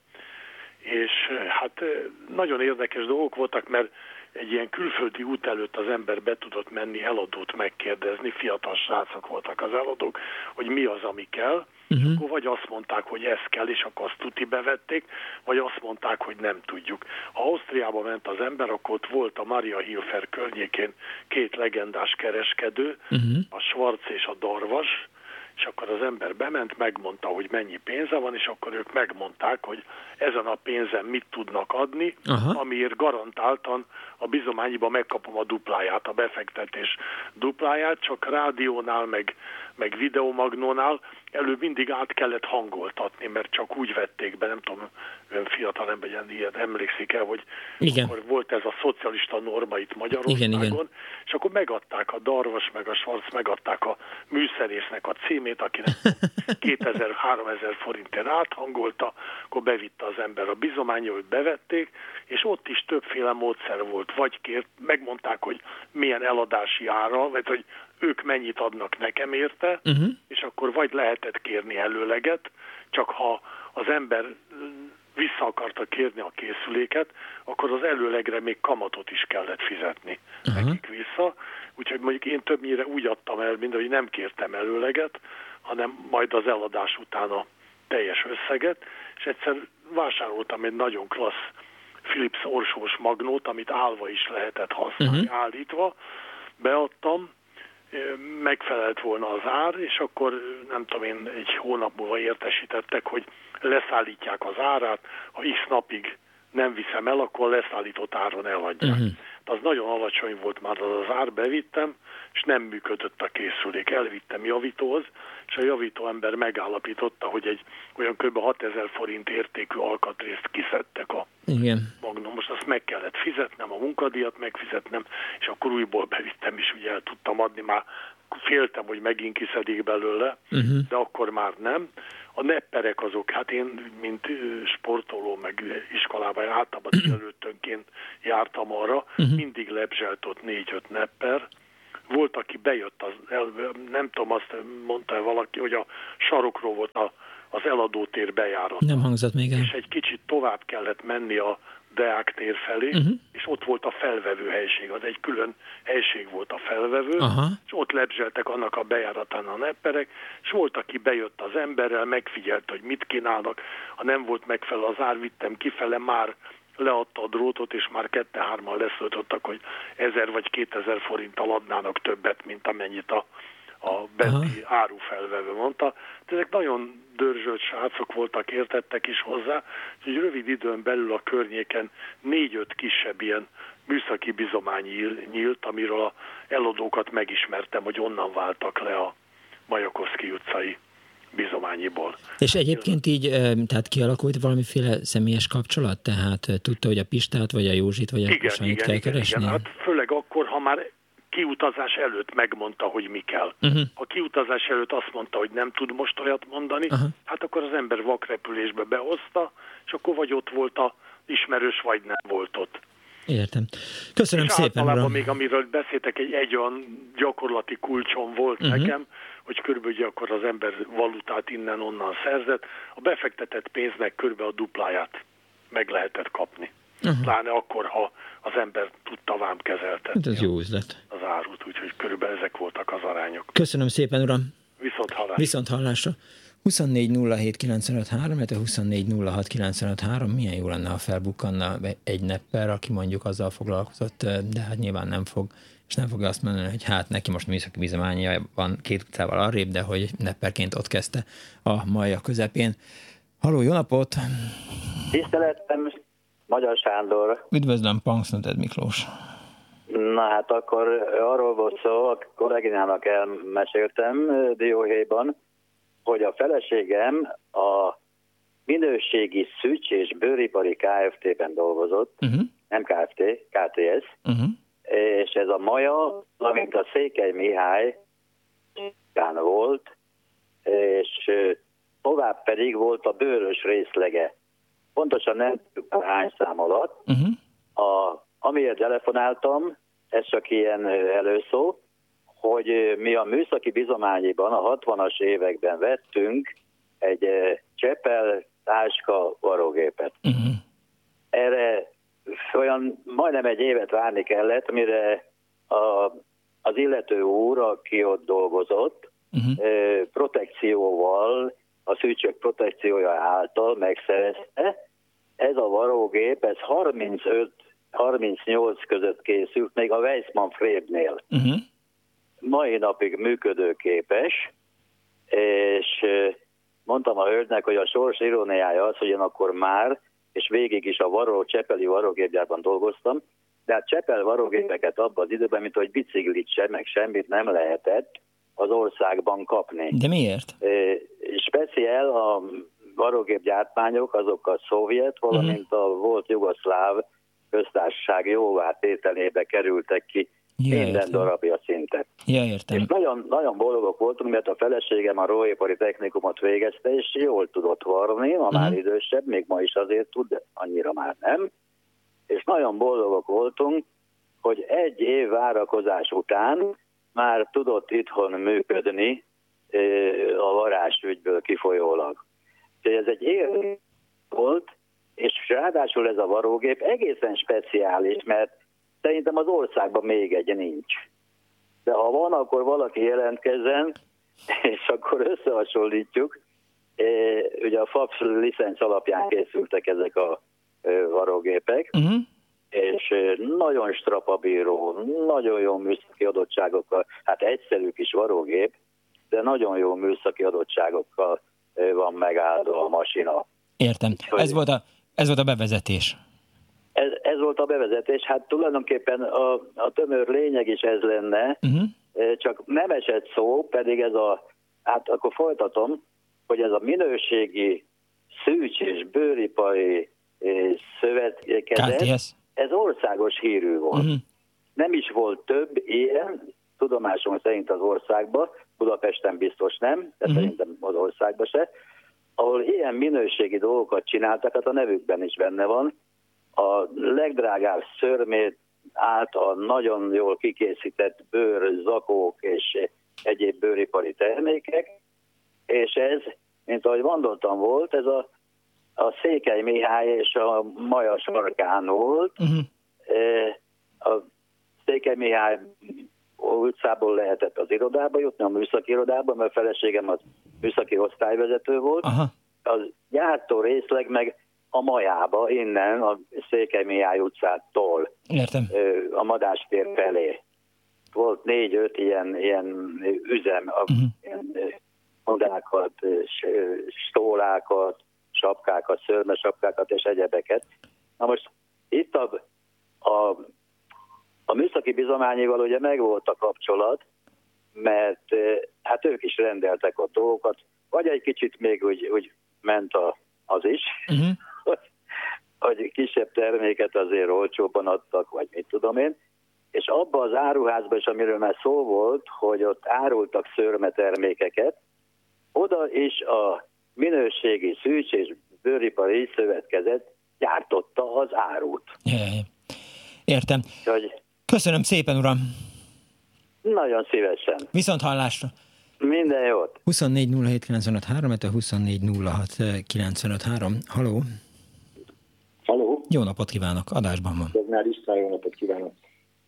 És hát nagyon érdekes dolgok voltak, mert egy ilyen külföldi út előtt az ember be tudott menni eladót megkérdezni, fiatal srácok voltak az eladók, hogy mi az, ami kell, uh-huh. akkor vagy azt mondták, hogy ez kell, és akkor azt tuti bevették, vagy azt mondták, hogy nem tudjuk. Ha Ausztriába ment az ember, akkor ott volt a Maria Hilfer környékén két legendás kereskedő, uh-huh. a Schwarz és a Darvas, és akkor az ember bement, megmondta, hogy mennyi pénze van, és akkor ők megmondták, hogy ezen a pénzen mit tudnak adni, Aha. amiért garantáltan a bizományiba megkapom a dupláját, a befektetés dupláját, csak rádiónál, meg, meg videomagnónál előbb mindig át kellett hangoltatni, mert csak úgy vették be, nem tudom, ön fiatal ember ilyen, ilyen emlékszik el, hogy igen. akkor volt ez a szocialista norma itt Magyarországon, igen, igen. és akkor megadták a Darvas, meg a Schwarz, megadták a műszerésznek a címét, akinek 2000-3000 forintért áthangolta, akkor bevitte az ember a bizományra, hogy bevették, és ott is többféle módszer volt, vagy kért, megmondták, hogy milyen eladási ára, vagy hogy ők mennyit adnak nekem érte, uh-huh. és akkor vagy lehetett kérni előleget, csak ha az ember vissza akarta kérni a készüléket, akkor az előlegre még kamatot is kellett fizetni uh-huh. nekik vissza. Úgyhogy mondjuk én többnyire úgy adtam el, mint hogy nem kértem előleget, hanem majd az eladás után a teljes összeget, és egyszer vásároltam egy nagyon klassz Philips orsós magnót, amit állva is lehetett használni, uh-huh. állítva, beadtam, megfelelt volna az ár, és akkor nem tudom én, egy hónap múlva értesítettek, hogy leszállítják az árát, ha x napig nem viszem el, akkor leszállított áron eladják. Uh-huh. Az nagyon alacsony volt már az az ár, bevittem, és nem működött a készülék. Elvittem javítóhoz, és a javító ember megállapította, hogy egy olyan kb. 6000 forint értékű alkatrészt kiszedtek a Igen. Azt meg kellett fizetnem, a munkadíjat megfizetnem, és akkor újból bevittem, és ugye el tudtam adni, már féltem, hogy megint kiszedik belőle, uh-huh. de akkor már nem. A nepperek azok, hát én, mint sportoló, meg iskolában általában előttönként jártam arra, uh-huh. mindig lebzselt ott négy-öt nepper, volt, aki bejött, az, el, nem tudom, azt mondta valaki, hogy a sarokról volt a, az eladótér bejárat. Nem hangzott még el. És egy kicsit tovább kellett menni a Deák tér felé, uh-huh. és ott volt a felvevő helység, az egy külön helység volt a felvevő, uh-huh. és ott lebzseltek annak a bejáratán a nepperek, és volt, aki bejött az emberrel, megfigyelt, hogy mit kínálnak, ha nem volt megfelelő az ár, vittem kifele, már leadta a drótot, és már kette-hárman leszöltöttek, hogy ezer vagy kétezer forinttal adnának többet, mint amennyit a, a benti árufelvevő mondta. Ezek nagyon dörzsölt srácok voltak, értettek is hozzá, hogy rövid időn belül a környéken négy-öt kisebb ilyen műszaki bizomány nyílt, amiről a eladókat megismertem, hogy onnan váltak le a Majakoszki utcai bizományiból. És egyébként így, tehát kialakult valamiféle személyes kapcsolat? Tehát tudta, hogy a Pistát, vagy a Józsit, vagy a igen, igen, kell igen, keresni? Igen, hát főleg akkor, ha már kiutazás előtt megmondta, hogy mi kell. Uh-huh. Ha kiutazás előtt azt mondta, hogy nem tud most olyat mondani, uh-huh. hát akkor az ember vakrepülésbe behozta, és akkor vagy ott volt a ismerős, vagy nem volt ott. Értem. Köszönöm és szépen, általában uram. még amiről beszéltek, egy, egy olyan gyakorlati kulcsom volt uh-huh. nekem, hogy körülbelül akkor az ember valutát innen-onnan szerzett. A befektetett pénznek körülbelül a dupláját meg lehetett kapni. Uh-huh. Pláne akkor, ha az ember tudta vám kezeltetni. Hát ez jó üzlet. Az árut, úgyhogy körülbelül ezek voltak az arányok. Köszönöm szépen, uram. Viszont hallásra. Viszont hallásra. 24 07 illetve 24 milyen jó lenne, ha felbukkanna egy nepper, aki mondjuk azzal foglalkozott, de hát nyilván nem fog és nem fogja azt mondani, hogy hát neki most műszaki bizományja van két utcával arrébb, de hogy nepperként ott kezdte a maja közepén. Haló, jó napot! Tiszteletem, Magyar Sándor. Üdvözlöm, Punksnoted Miklós. Na hát akkor arról volt szó, a kolléginának elmeséltem Dióhéjban, hogy a feleségem a minőségi szücs és bőripari Kft-ben dolgozott, uh-huh. nem Kft, KTS, uh-huh és ez a maja, amint a Székely Mihály volt, és tovább pedig volt a bőrös részlege. Pontosan nem tudjuk hány szám alatt. Uh-huh. A, amiért telefonáltam, ez csak ilyen előszó, hogy mi a műszaki bizományiban a 60-as években vettünk egy Csepel táska varógépet. Uh-huh. Erre olyan majdnem egy évet várni kellett, mire a, az illető úr, aki ott dolgozott, uh-huh. protekcióval, a szűcsök protekciója által megszerezte. Ez a varógép, ez 35-38 között készült, még a Weissmann Frebnél. Uh-huh. Mai napig működőképes, és mondtam a hölgynek, hogy a sors iróniája az, hogy én akkor már, és végig is a varó, Csepeli varógépgyárban dolgoztam, de hát Csepel varógépeket abban az időben, mint hogy biciklit sem, meg semmit nem lehetett az országban kapni. De miért? Speciál a varógépgyártmányok, azok a szovjet, valamint a volt jugoszláv köztársaság jóvá tételébe kerültek ki Ja, minden értem. darabja szinte. Ja, értem. És nagyon, nagyon boldogok voltunk, mert a feleségem a Róépari Technikumot végezte, és jól tudott varni, ma uh-huh. már idősebb, még ma is azért tud, de annyira már nem. És nagyon boldogok voltunk, hogy egy év várakozás után már tudott itthon működni a varázsügyből kifolyólag. Úgyhogy ez egy év volt, és ráadásul ez a varógép egészen speciális, mert Szerintem az országban még egy nincs. De ha van, akkor valaki jelentkezzen, és akkor összehasonlítjuk. Ugye a FAPS licenc alapján készültek ezek a varógépek, uh-huh. És nagyon strapabíró, nagyon jó műszaki adottságokkal, hát egyszerű kis varógép, de nagyon jó műszaki adottságokkal van megáldva a masina. Értem. Ez volt a, ez volt a bevezetés. Ez, ez volt a bevezetés. Hát tulajdonképpen a, a tömör lényeg is ez lenne, uh-huh. csak nem esett szó, pedig ez a, hát akkor folytatom, hogy ez a minőségi szűcs és bőripari eh, szövetkezet, ez országos hírű volt. Uh-huh. Nem is volt több ilyen, tudomásom szerint az országban, Budapesten biztos nem, de uh-huh. szerintem az országban se, ahol ilyen minőségi dolgokat csináltak, hát a nevükben is benne van, a legdrágább szörmét által nagyon jól kikészített bőr, zakók és egyéb bőripari termékek, és ez, mint ahogy mondottam volt, ez a, a Székely Mihály és a Maja sarkán volt. Uh-huh. A Székely Mihály utcából lehetett az irodába jutni, a műszaki irodába, mert a feleségem az műszaki osztályvezető volt. Aha. Az gyártó részleg meg a majába, innen, a Székely Mihály utcától Értem. a Madástér felé. Volt négy-öt ilyen, ilyen üzem, uh-huh. ilyen modákat, stólákat, sapkákat, szörmesapkákat és egyebeket. Na most itt a, a, a műszaki bizományival ugye megvolt a kapcsolat, mert hát ők is rendeltek a dolgokat, vagy egy kicsit még úgy, úgy ment a, az is, uh-huh hogy kisebb terméket azért olcsóbban adtak, vagy mit tudom én. És abba az áruházban is, amiről már szó volt, hogy ott árultak szörme termékeket, oda is a minőségi szűcs és bőripari szövetkezet gyártotta az árut. Értem. Hogy Köszönöm szépen, uram. Nagyon szívesen. Viszont hallásra. Minden jót. 24 07 95 3, 24 Haló. Haló? Jó napot kívánok, adásban van. Már István, jó napot kívánok.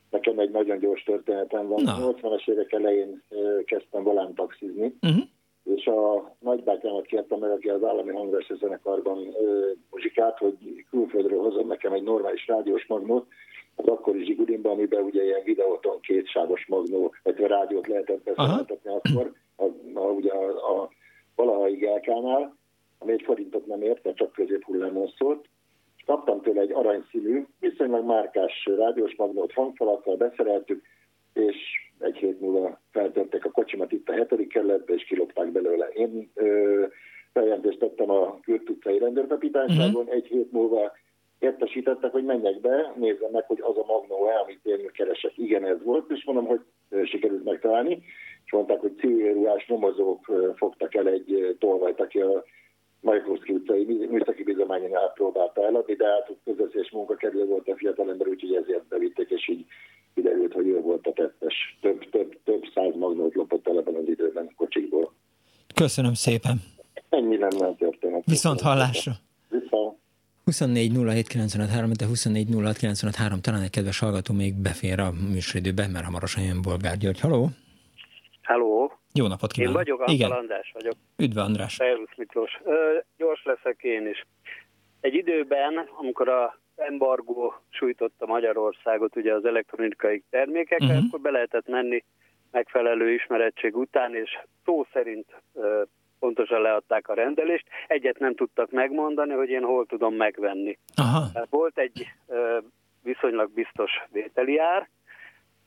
Nekem egy nagyon gyors történetem van. Na. 80-as évek elején kezdtem volán taxizni, uh-huh. És a nagybátyámat kértem meg, aki az állami hangverse zenekarban muzsikát, hogy külföldről hozom nekem egy normális rádiós magnót, az akkori Zsigulinban, amiben ugye ilyen videóton kétsávos magnó, vagy rádiót lehetett beszéltetni akkor, a, a, ugye a, a valahai Gelkánál, ami egy forintot nem ért, mert csak középhullámon szólt, Kaptam tőle egy aranyszínű, viszonylag márkás rádiós magnót hangfalakkal, beszereltük, és egy hét múlva feltörték a kocsimat itt a hetedik kerületbe, és kilopták belőle. Én ö, feljelentést tettem a Kürt utcai rendőrkapitányságon, uh-huh. egy hét múlva értesítettek, hogy menjek be, nézzem meg, hogy az a magnó-e, amit én keresek. Igen, ez volt, és mondom, hogy sikerült megtalálni, és mondták, hogy civilruhás nyomozók fogtak el egy tolvajt, aki a Majkószki utcai műszaki bizományánál próbálta eladni, de hát közösszés munkakerülő volt a fiatalember, úgyhogy ezért bevitték, és így kiderült, hogy ő volt a tettes. Több, több, több száz magnót lopott el ebben az időben kocsikból. Köszönöm szépen. Ennyi nem történet. Viszont hallásra. Viszont. 24 de 24 talán egy kedves hallgató még befér a műsoridőbe, mert hamarosan jön Bolgár György. Haló! Halló! Jó napot kívánok! Én vagyok, Antal Igen. András vagyok. Üdv András! Szervusz Miklós! Ö, gyors leszek én is. Egy időben, amikor a embargó sújtotta Magyarországot ugye az elektronikai termékekre, uh-huh. akkor be lehetett menni megfelelő ismerettség után, és szó szerint ö, pontosan leadták a rendelést. Egyet nem tudtak megmondani, hogy én hol tudom megvenni. Aha. Volt egy ö, viszonylag biztos vételi ár,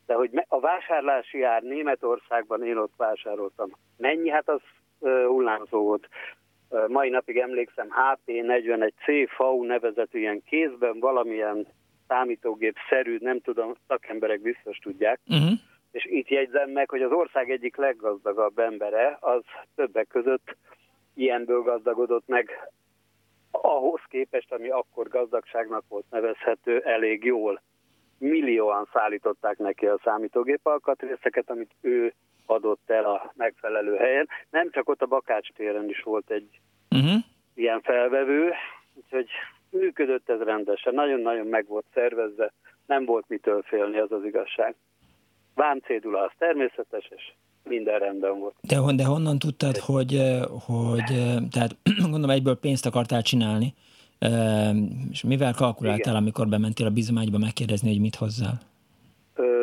de hogy a vásárlási ár Németországban én ott vásároltam. Mennyi? Hát az ö, hullámzó volt. Mai napig emlékszem, HP41C FAU nevezetű ilyen kézben valamilyen számítógép-szerű, nem tudom, szakemberek biztos tudják. Uh-huh. És itt jegyzem meg, hogy az ország egyik leggazdagabb embere, az többek között ilyenből gazdagodott meg ahhoz képest, ami akkor gazdagságnak volt nevezhető, elég jól. Millióan szállították neki a számítógép alkatrészeket, amit ő adott el a megfelelő helyen. Nem csak ott a Bakács téren is volt egy uh-huh. ilyen felvevő, úgyhogy működött ez rendesen, nagyon-nagyon meg volt szervezve, nem volt mitől félni, az az igazság. Vámcédula az természetes, és minden rendben volt. De, de honnan tudtad, hogy, eh, hogy eh, tehát gondolom egyből pénzt akartál csinálni, és mivel kalkuláltál, Igen. amikor bementél a bizományba megkérdezni, hogy mit hozzál?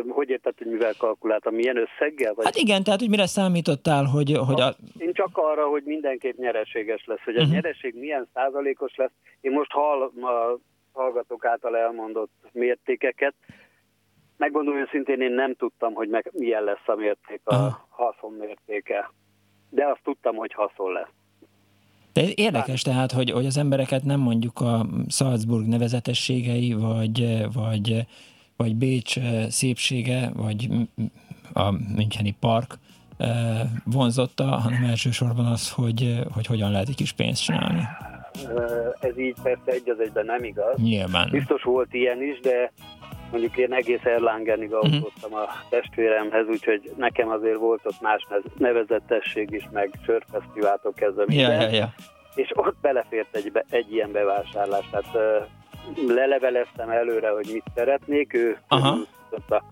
hogy érted, hogy mivel kalkuláltam, milyen összeggel? Vagy? Hát igen, tehát hogy mire számítottál, hogy... hogy a... Én csak arra, hogy mindenképp nyereséges lesz, hogy a uh-huh. nyereség milyen százalékos lesz. Én most hall, a hallgatók által elmondott mértékeket, megmondom őszintén, én nem tudtam, hogy meg, milyen lesz a mérték, a uh-huh. haszon mértéke. De azt tudtam, hogy haszon lesz. De érdekes tehát, hogy, hogy az embereket nem mondjuk a Salzburg nevezetességei, vagy, vagy vagy Bécs eh, szépsége, vagy a Müncheni Park eh, vonzotta, hanem elsősorban az, hogy, eh, hogy hogyan lehet egy kis pénzt csinálni. Ez így persze egy az egyben nem igaz. Nyilván. Biztos volt ilyen is, de mondjuk én egész Erlangenig mhm. autóztam a testvéremhez, úgyhogy nekem azért volt ott más nevezetesség is, meg sörfesztiváltól kezdve minden. Ja, ja, ja. És ott belefért egy, egy ilyen bevásárlás, tehát leleveleztem előre, hogy mit szeretnék, ő Aha. a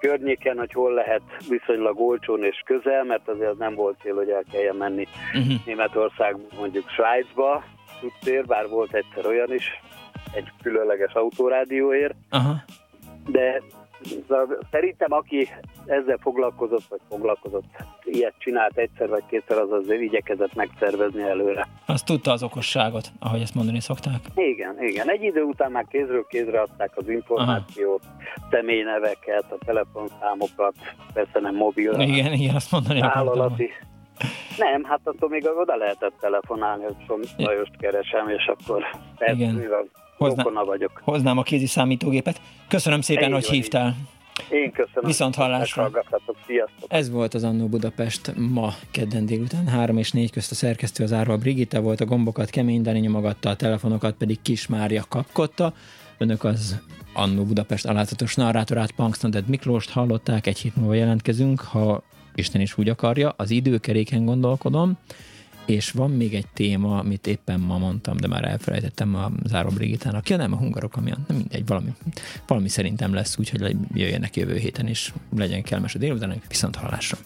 környéken, hogy hol lehet viszonylag olcsón és közel, mert azért nem volt cél, hogy el kelljen menni uh-huh. Németország, mondjuk Svájcba, tudtér, bár volt egyszer olyan is, egy különleges autórádióért, Aha. De Szerintem, aki ezzel foglalkozott, vagy foglalkozott, ilyet csinált egyszer vagy kétszer, az azért igyekezett megszervezni előre. Azt tudta az okosságot, ahogy ezt mondani szokták? Igen, igen. Egy idő után már kézről kézre adták az információt, Aha. személyneveket, a telefonszámokat, persze nem mobil. Igen, igen, azt mondani vállalati. Nem, hát attól még oda lehetett telefonálni, hogy Lajost keresem, és akkor persze, igen. mivel Hozná, vagyok. Hoznám a kézi számítógépet. Köszönöm szépen, Én hogy van, hívtál. Én köszönöm. Viszont hallásra. Ez volt az Annó Budapest ma kedden délután. 3 és 4 közt a szerkesztő az Árva Brigitte volt, a gombokat Kemény Dani nyomogatta, a telefonokat pedig Kis Mária kapkodta. Önök az Annó Budapest alázatos narrátorát Punksnoded Miklóst hallották, egy hét múlva jelentkezünk, ha Isten is úgy akarja, az időkeréken gondolkodom. És van még egy téma, amit éppen ma mondtam, de már elfelejtettem a Záró Brigitának. Ja nem, a hungarok, ami nem mindegy, valami, valami szerintem lesz, úgyhogy jöjjenek jövő héten is, legyen kellemes a délután, viszont hallásra.